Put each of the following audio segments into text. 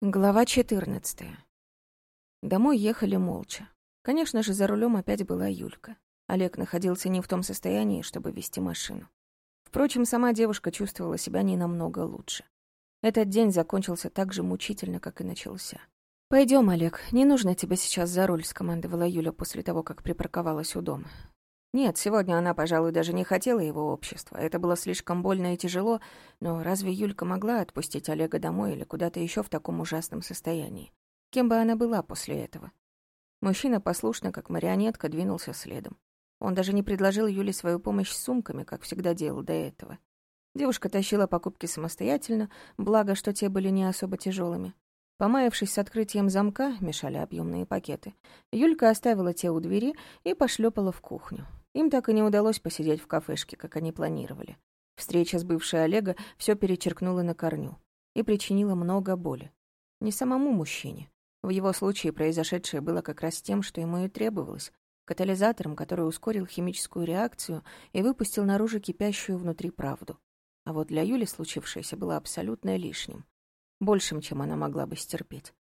Глава 14. Домой ехали молча. Конечно же, за рулем опять была Юлька. Олег находился не в том состоянии, чтобы вести машину. Впрочем, сама девушка чувствовала себя не намного лучше. Этот день закончился так же мучительно, как и начался. Пойдем, Олег, не нужно тебе сейчас за руль», — скомандовала Юля после того, как припарковалась у дома. Нет, сегодня она, пожалуй, даже не хотела его общества. Это было слишком больно и тяжело, но разве Юлька могла отпустить Олега домой или куда-то еще в таком ужасном состоянии? Кем бы она была после этого? Мужчина послушно, как марионетка, двинулся следом. Он даже не предложил Юле свою помощь с сумками, как всегда делал до этого. Девушка тащила покупки самостоятельно, благо, что те были не особо тяжелыми. Помаявшись с открытием замка, мешали объемные пакеты, Юлька оставила те у двери и пошлепала в кухню. Им так и не удалось посидеть в кафешке, как они планировали. Встреча с бывшей Олега все перечеркнула на корню и причинила много боли. Не самому мужчине. В его случае произошедшее было как раз тем, что ему и требовалось, катализатором, который ускорил химическую реакцию и выпустил наружу кипящую внутри правду. А вот для Юли случившееся было абсолютно лишним. Большим, чем она могла бы стерпеть.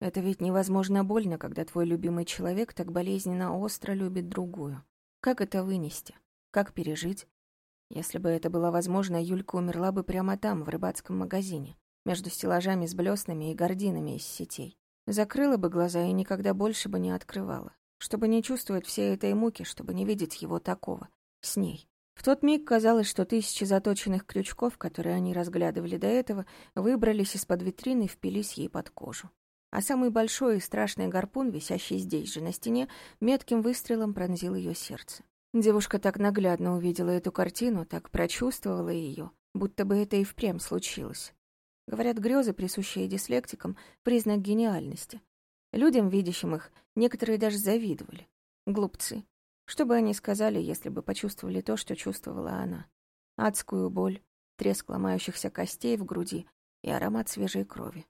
Это ведь невозможно больно, когда твой любимый человек так болезненно остро любит другую. Как это вынести? Как пережить? Если бы это было возможно, Юлька умерла бы прямо там, в рыбацком магазине, между стеллажами с блеснами и гординами из сетей. Закрыла бы глаза и никогда больше бы не открывала, чтобы не чувствовать всей этой муки, чтобы не видеть его такого, с ней. В тот миг казалось, что тысячи заточенных крючков, которые они разглядывали до этого, выбрались из-под витрины и впились ей под кожу а самый большой и страшный гарпун, висящий здесь же на стене, метким выстрелом пронзил ее сердце. Девушка так наглядно увидела эту картину, так прочувствовала ее, будто бы это и впрямь случилось. Говорят, грезы, присущие дислектикам, признак гениальности. Людям, видящим их, некоторые даже завидовали. Глупцы. Что бы они сказали, если бы почувствовали то, что чувствовала она? Адскую боль, треск ломающихся костей в груди и аромат свежей крови.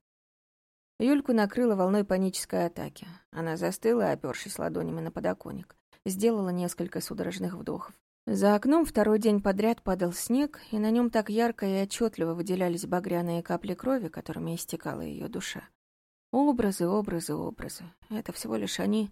Юльку накрыла волной панической атаки. Она застыла, опёршись ладонями на подоконник. Сделала несколько судорожных вдохов. За окном второй день подряд падал снег, и на нем так ярко и отчетливо выделялись багряные капли крови, которыми истекала ее душа. Образы, образы, образы. Это всего лишь они.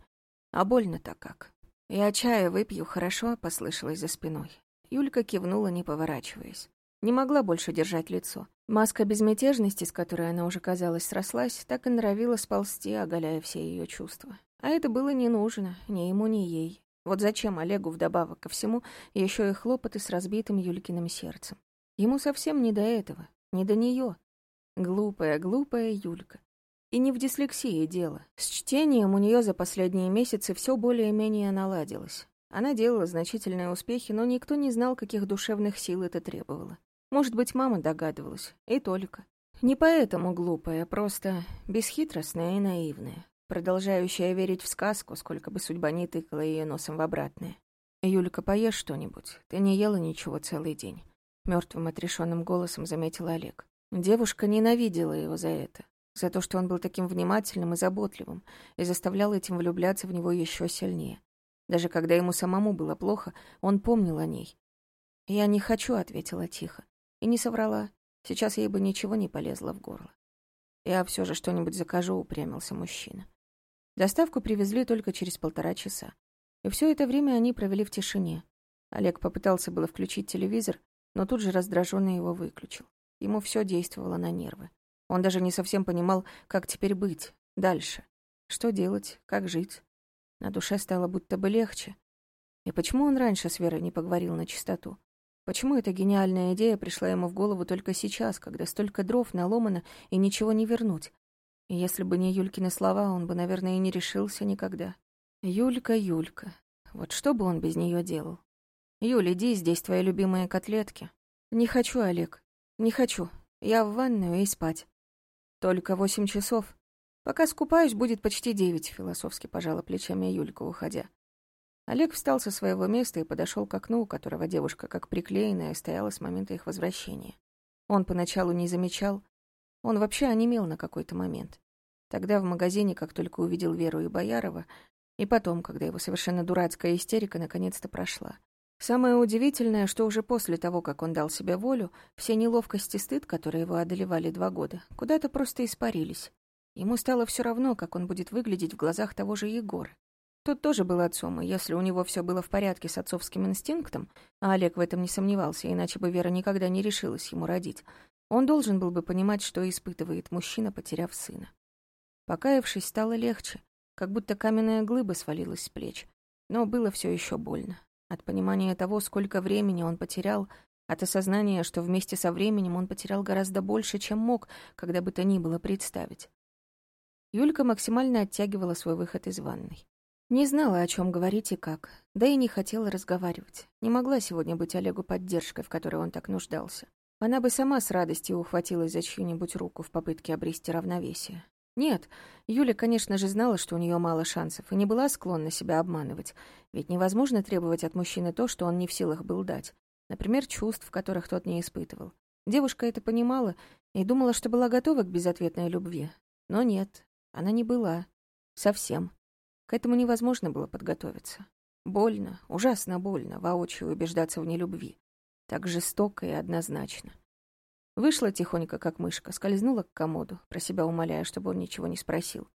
А больно-то как. «Я чая выпью, хорошо?» — послышалось за спиной. Юлька кивнула, не поворачиваясь. Не могла больше держать лицо. Маска безмятежности, с которой она уже, казалось, срослась, так и норовила сползти, оголяя все ее чувства. А это было не нужно ни ему, ни ей. Вот зачем Олегу вдобавок ко всему еще и хлопоты с разбитым Юлькиным сердцем? Ему совсем не до этого, не до нее. Глупая, глупая Юлька. И не в дислексии дело. С чтением у нее за последние месяцы все более-менее наладилось. Она делала значительные успехи, но никто не знал, каких душевных сил это требовало. Может быть, мама догадывалась, и только. Не поэтому глупая, просто бесхитростная и наивная, продолжающая верить в сказку, сколько бы судьба не тыкала ее носом в обратное. «Юлька, поешь что-нибудь? Ты не ела ничего целый день», — мертвым отрешенным голосом заметил Олег. Девушка ненавидела его за это, за то, что он был таким внимательным и заботливым, и заставлял этим влюбляться в него еще сильнее. Даже когда ему самому было плохо, он помнил о ней. «Я не хочу», — ответила тихо. И не соврала. Сейчас ей бы ничего не полезло в горло. Я все же что-нибудь закажу, упрямился мужчина. Доставку привезли только через полтора часа. И все это время они провели в тишине. Олег попытался было включить телевизор, но тут же раздраженно его выключил. Ему все действовало на нервы. Он даже не совсем понимал, как теперь быть, дальше. Что делать, как жить. На душе стало будто бы легче. И почему он раньше с Верой не поговорил на чистоту? Почему эта гениальная идея пришла ему в голову только сейчас, когда столько дров наломано и ничего не вернуть? И если бы не Юлькины слова, он бы, наверное, и не решился никогда. Юлька, Юлька. Вот что бы он без нее делал? Юль, иди, здесь твои любимые котлетки. Не хочу, Олег. Не хочу. Я в ванную и спать. Только восемь часов. Пока скупаюсь, будет почти девять, философски пожала плечами Юлька, уходя. Олег встал со своего места и подошел к окну, у которого девушка, как приклеенная, стояла с момента их возвращения. Он поначалу не замечал. Он вообще онемел на какой-то момент. Тогда в магазине, как только увидел Веру и Боярова, и потом, когда его совершенно дурацкая истерика наконец-то прошла. Самое удивительное, что уже после того, как он дал себе волю, все неловкости и стыд, которые его одолевали два года, куда-то просто испарились. Ему стало все равно, как он будет выглядеть в глазах того же Егора. Тот тоже был отцом, и если у него все было в порядке с отцовским инстинктом, а Олег в этом не сомневался, иначе бы Вера никогда не решилась ему родить, он должен был бы понимать, что испытывает мужчина, потеряв сына. Покаявшись, стало легче, как будто каменная глыба свалилась с плеч. Но было все еще больно. От понимания того, сколько времени он потерял, от осознания, что вместе со временем он потерял гораздо больше, чем мог, когда бы то ни было представить. Юлька максимально оттягивала свой выход из ванной. Не знала, о чем говорить и как, да и не хотела разговаривать. Не могла сегодня быть Олегу поддержкой, в которой он так нуждался. Она бы сама с радостью ухватилась за чью-нибудь руку в попытке обрести равновесие. Нет, Юля, конечно же, знала, что у нее мало шансов, и не была склонна себя обманывать, ведь невозможно требовать от мужчины то, что он не в силах был дать. Например, чувств, которых тот не испытывал. Девушка это понимала и думала, что была готова к безответной любви. Но нет, она не была. Совсем. К этому невозможно было подготовиться. Больно, ужасно больно воочию убеждаться в нелюбви. Так жестоко и однозначно. Вышла тихонько, как мышка, скользнула к комоду, про себя умоляя, чтобы он ничего не спросил.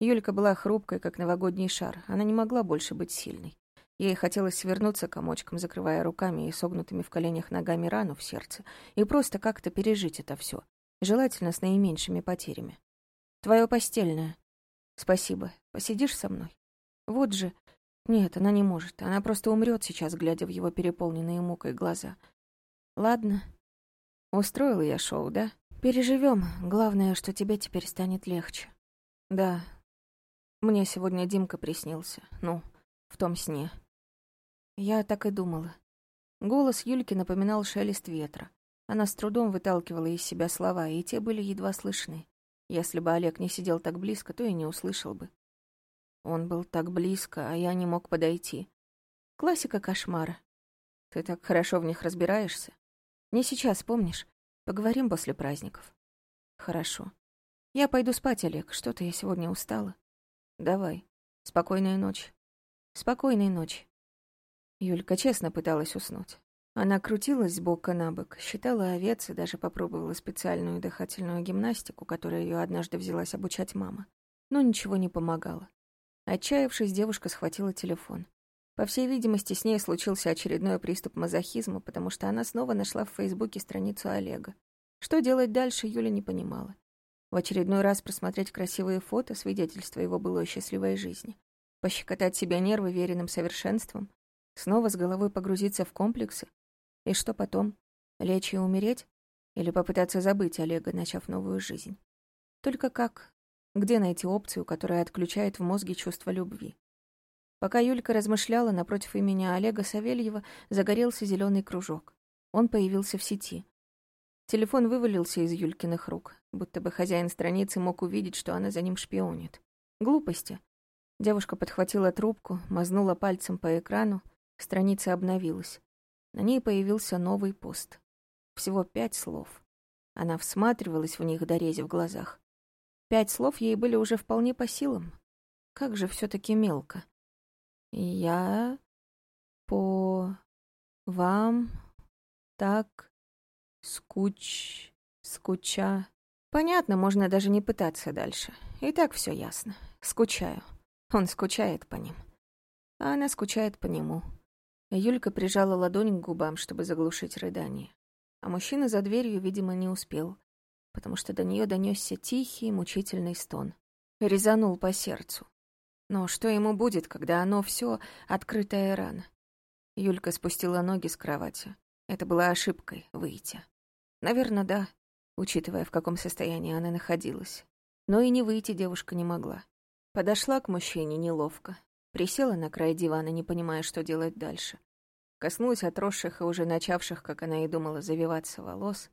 Юлька была хрупкой, как новогодний шар. Она не могла больше быть сильной. Ей хотелось свернуться комочком, закрывая руками и согнутыми в коленях ногами рану в сердце, и просто как-то пережить это все, желательно с наименьшими потерями. «Твое постельное», Спасибо. Посидишь со мной? Вот же... Нет, она не может. Она просто умрет сейчас, глядя в его переполненные мукой глаза. Ладно. Устроила я шоу, да? Переживем. Главное, что тебе теперь станет легче. Да. Мне сегодня Димка приснился. Ну, в том сне. Я так и думала. Голос Юльки напоминал шелест ветра. Она с трудом выталкивала из себя слова, и те были едва слышны. Если бы Олег не сидел так близко, то и не услышал бы. Он был так близко, а я не мог подойти. Классика кошмара. Ты так хорошо в них разбираешься. Не сейчас, помнишь? Поговорим после праздников. Хорошо. Я пойду спать, Олег. Что-то я сегодня устала. Давай. Спокойной ночи. Спокойной ночи. Юлька честно пыталась уснуть. Она крутилась с бока на бок, считала овец и даже попробовала специальную дыхательную гимнастику, которую ее однажды взялась обучать мама. Но ничего не помогало. Отчаявшись, девушка схватила телефон. По всей видимости, с ней случился очередной приступ мазохизма, потому что она снова нашла в Фейсбуке страницу Олега. Что делать дальше, Юля не понимала. В очередной раз просмотреть красивые фото, свидетельства его былой счастливой жизни. Пощекотать себе нервы веренным совершенством. Снова с головой погрузиться в комплексы, и что потом? Лечь и умереть? Или попытаться забыть Олега, начав новую жизнь? Только как? Где найти опцию, которая отключает в мозге чувство любви? Пока Юлька размышляла, напротив имени Олега Савельева загорелся зеленый кружок. Он появился в сети. Телефон вывалился из Юлькиных рук, будто бы хозяин страницы мог увидеть, что она за ним шпионит. Глупости. Девушка подхватила трубку, мазнула пальцем по экрану, страница обновилась. На ней появился новый пост. Всего пять слов. Она всматривалась в них, дорезив в глазах. Пять слов ей были уже вполне по силам. Как же все таки мелко. «Я по вам так скуч... скуча...» Понятно, можно даже не пытаться дальше. И так все ясно. Скучаю. Он скучает по ним. А она скучает по нему. Юлька прижала ладонь к губам, чтобы заглушить рыдание. А мужчина за дверью, видимо, не успел, потому что до нее донесся тихий, мучительный стон. Резанул по сердцу. Но что ему будет, когда оно все открытая рана? Юлька спустила ноги с кровати. Это была ошибкой — выйти. Наверное, да, учитывая, в каком состоянии она находилась. Но и не выйти девушка не могла. Подошла к мужчине неловко, Присела на край дивана, не понимая, что делать дальше. Коснулась отросших и уже начавших, как она и думала, завиваться волос.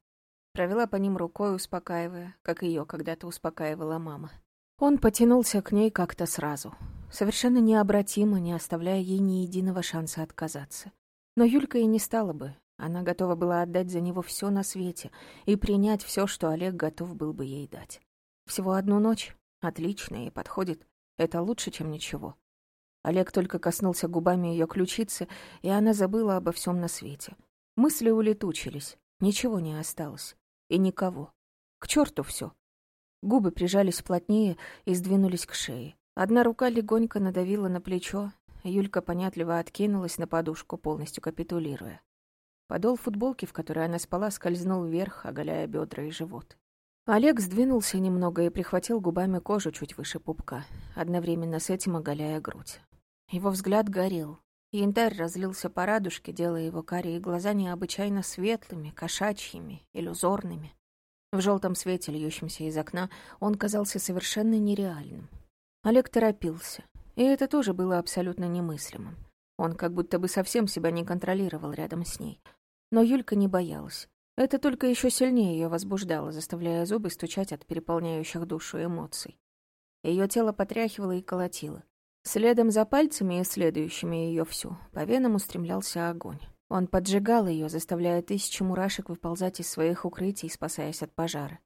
Провела по ним рукой, успокаивая, как ее когда-то успокаивала мама. Он потянулся к ней как-то сразу, совершенно необратимо, не оставляя ей ни единого шанса отказаться. Но Юлька и не стала бы. Она готова была отдать за него все на свете и принять все, что Олег готов был бы ей дать. Всего одну ночь. Отлично, и подходит. Это лучше, чем ничего. Олег только коснулся губами ее ключицы, и она забыла обо всем на свете. Мысли улетучились, ничего не осталось. И никого. К черту все. Губы прижались плотнее и сдвинулись к шее. Одна рука легонько надавила на плечо, Юлька понятливо откинулась на подушку, полностью капитулируя. Подол футболки, в которой она спала, скользнул вверх, оголяя бедра и живот. Олег сдвинулся немного и прихватил губами кожу чуть выше пупка, одновременно с этим оголяя грудь. Его взгляд горел. Янтарь разлился по радужке, делая его карие глаза необычайно светлыми, кошачьими, иллюзорными. В желтом свете, льющемся из окна, он казался совершенно нереальным. Олег торопился, и это тоже было абсолютно немыслимым. Он как будто бы совсем себя не контролировал рядом с ней. Но Юлька не боялась. Это только еще сильнее ее возбуждало, заставляя зубы стучать от переполняющих душу эмоций. Ее тело потряхивало и колотило. Следом за пальцами, исследующими ее всю, по венам устремлялся огонь. Он поджигал ее, заставляя тысячи мурашек выползать из своих укрытий, спасаясь от пожара.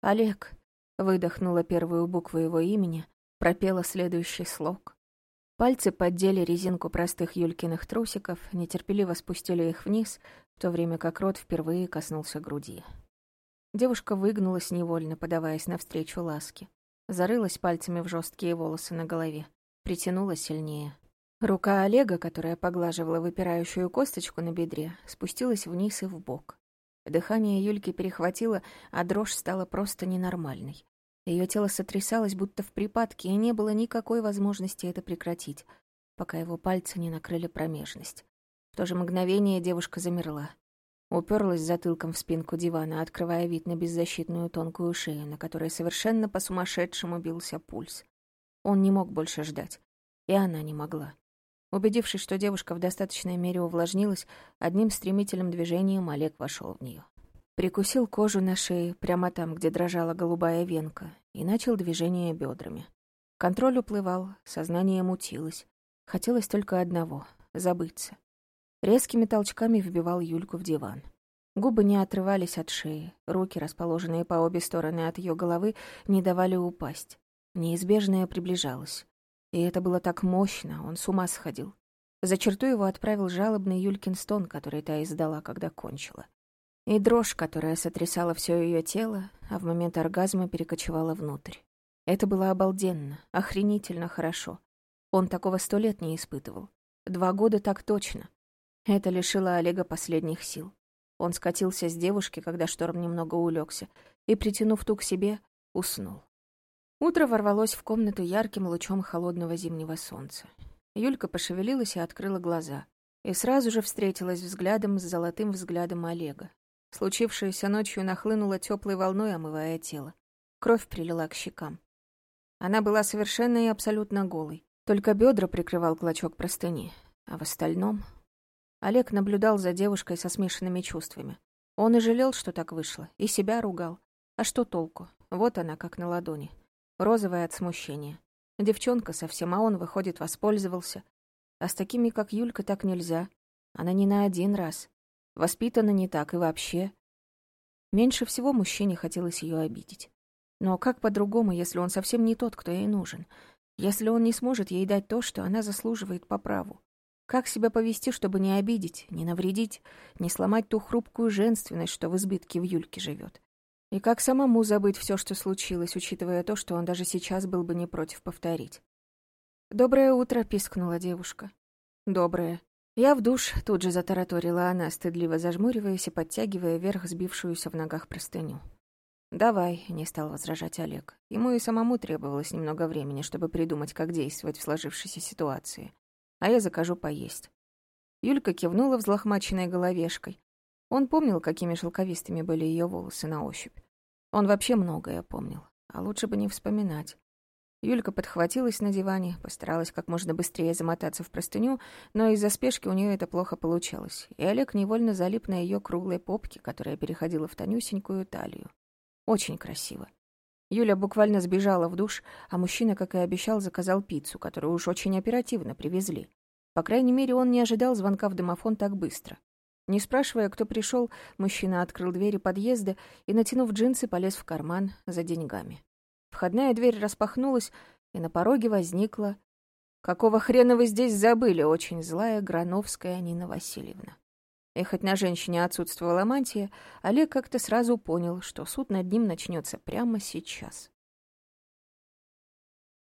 «Олег», — выдохнула первую букву его имени, пропела следующий слог. Пальцы поддели резинку простых Юлькиных трусиков, нетерпеливо спустили их вниз, в то время как рот впервые коснулся груди. Девушка выгнулась невольно, подаваясь навстречу ласке. Зарылась пальцами в жесткие волосы на голове. Притянула сильнее. Рука Олега, которая поглаживала выпирающую косточку на бедре, спустилась вниз и в бок. Дыхание Юльки перехватило, а дрожь стала просто ненормальной. Ее тело сотрясалось, будто в припадке, и не было никакой возможности это прекратить, пока его пальцы не накрыли промежность. В то же мгновение девушка замерла. Уперлась затылком в спинку дивана, открывая вид на беззащитную тонкую шею, на которой совершенно по-сумасшедшему бился пульс. Он не мог больше ждать. И она не могла. Убедившись, что девушка в достаточной мере увлажнилась, одним стремительным движением Олег вошел в нее. Прикусил кожу на шее, прямо там, где дрожала голубая венка, и начал движение бедрами. Контроль уплывал, сознание мутилось. Хотелось только одного — забыться. Резкими толчками вбивал Юльку в диван. Губы не отрывались от шеи, руки, расположенные по обе стороны от ее головы, не давали упасть. Неизбежное приближалось. И это было так мощно, он с ума сходил. За черту его отправил жалобный Юлькин стон, который та издала, когда кончила. И дрожь, которая сотрясала все ее тело, а в момент оргазма перекочевала внутрь. Это было обалденно, охренительно хорошо. Он такого сто лет не испытывал. Два года так точно. Это лишило Олега последних сил. Он скатился с девушки, когда шторм немного улегся, и, притянув ту к себе, уснул. Утро ворвалось в комнату ярким лучом холодного зимнего солнца. Юлька пошевелилась и открыла глаза. И сразу же встретилась взглядом с золотым взглядом Олега. Случившееся ночью нахлынуло теплой волной, омывая тело. Кровь прилила к щекам. Она была совершенно и абсолютно голой. Только бедра прикрывал клочок простыни. А в остальном... Олег наблюдал за девушкой со смешанными чувствами. Он и жалел, что так вышло, и себя ругал. А что толку? Вот она, как на ладони. Розовая от смущения. Девчонка совсем, а он, выходит, воспользовался. А с такими, как Юлька, так нельзя. Она не на один раз. Воспитана не так и вообще. Меньше всего мужчине хотелось ее обидеть. Но как по-другому, если он совсем не тот, кто ей нужен? Если он не сможет ей дать то, что она заслуживает по праву? Как себя повести, чтобы не обидеть, не навредить, не сломать ту хрупкую женственность, что в избытке в Юльке живет? И как самому забыть все, что случилось, учитывая то, что он даже сейчас был бы не против повторить? «Доброе утро», — пискнула девушка. «Доброе». Я в душ, тут же затараторила она, стыдливо зажмуриваясь и подтягивая вверх сбившуюся в ногах простыню. «Давай», — не стал возражать Олег. Ему и самому требовалось немного времени, чтобы придумать, как действовать в сложившейся ситуации а я закажу поесть». Юлька кивнула взлохмаченной головешкой. Он помнил, какими шелковистыми были ее волосы на ощупь. Он вообще многое помнил, а лучше бы не вспоминать. Юлька подхватилась на диване, постаралась как можно быстрее замотаться в простыню, но из-за спешки у нее это плохо получалось, и Олег невольно залип на ее круглой попке, которая переходила в тонюсенькую талию. Очень красиво. Юля буквально сбежала в душ, а мужчина, как и обещал, заказал пиццу, которую уж очень оперативно привезли. По крайней мере, он не ожидал звонка в домофон так быстро. Не спрашивая, кто пришел, мужчина открыл двери подъезда и, натянув джинсы, полез в карман за деньгами. Входная дверь распахнулась, и на пороге возникла... «Какого хрена вы здесь забыли?» — очень злая Грановская Нина Васильевна. И хоть на женщине отсутствовала мантия, Олег как-то сразу понял, что суд над ним начнется прямо сейчас.